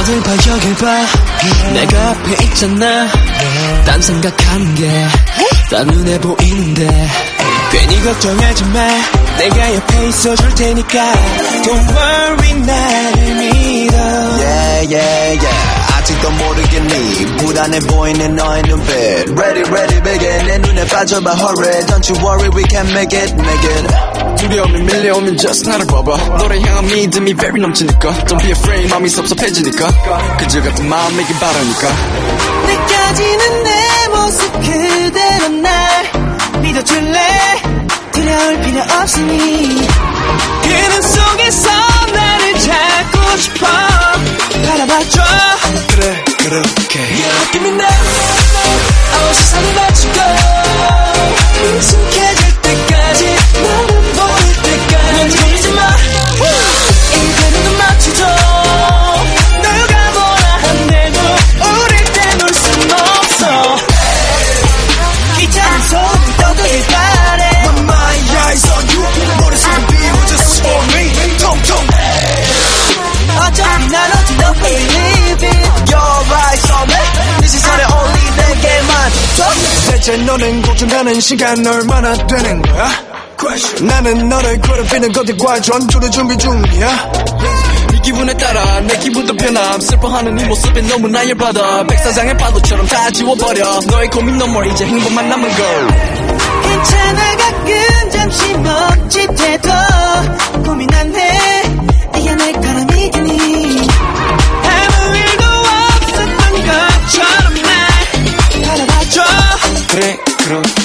여길 봐 여길 봐. 내가 앞에 있잖아. 딴 생각하는 게다 눈에 보이는데. 괜히 걱정하지 마. 내가 옆에 있어줄 테니까. Don't worry 나를 믿어. Yeah yeah yeah. 아직도 모르겠니 불안해 보이는 너의 눈빛. Ready ready begin. 내 눈에 빠져봐 hurry. Don't you worry we can make it make it 두려움이 밀려오면 just 나를 봐봐 너를 향한 믿음이 very 넘치니까. Don't be afraid 마음이 섭섭해지니까. 그저 같은 마음이길 바라니까. 느껴지는 내 모습 그대로 날 믿어줄래? 두려울 필요 없으니. 그는 속에서 나를 찾고 싶어. 바라봐줘. 그래 그렇게. Yeah, give me now 아무 세상을 바치고 익숙해 대체 너는 고쳐가는 시간 얼마나 되는 거야? 나는 너를 괴롭히는 것들과 전투를 준비 중이야. 이 기분에 따라 내 기분도 변함. 슬퍼하는 이 모습에 너무나 열받아. 백사장의 파도처럼 다 지워버려. 너의 고민 너머 이제 행복만 남은 걸. 괜찮아 가끔 잠시 멈칫해도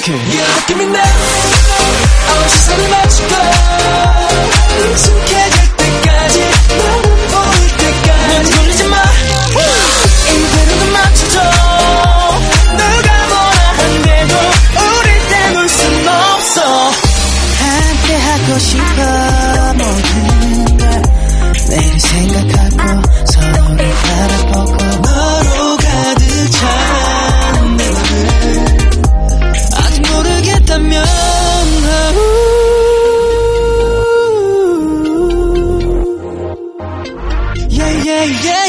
어떡해. Yeah, 때까지, 너무 보일 때까지. 난 놀리지 마. 이대로는 맞춰줘. 누가 뭐라 한대도, 우리 떼놓을 순 없어. 함께 하고 싶어. yeah.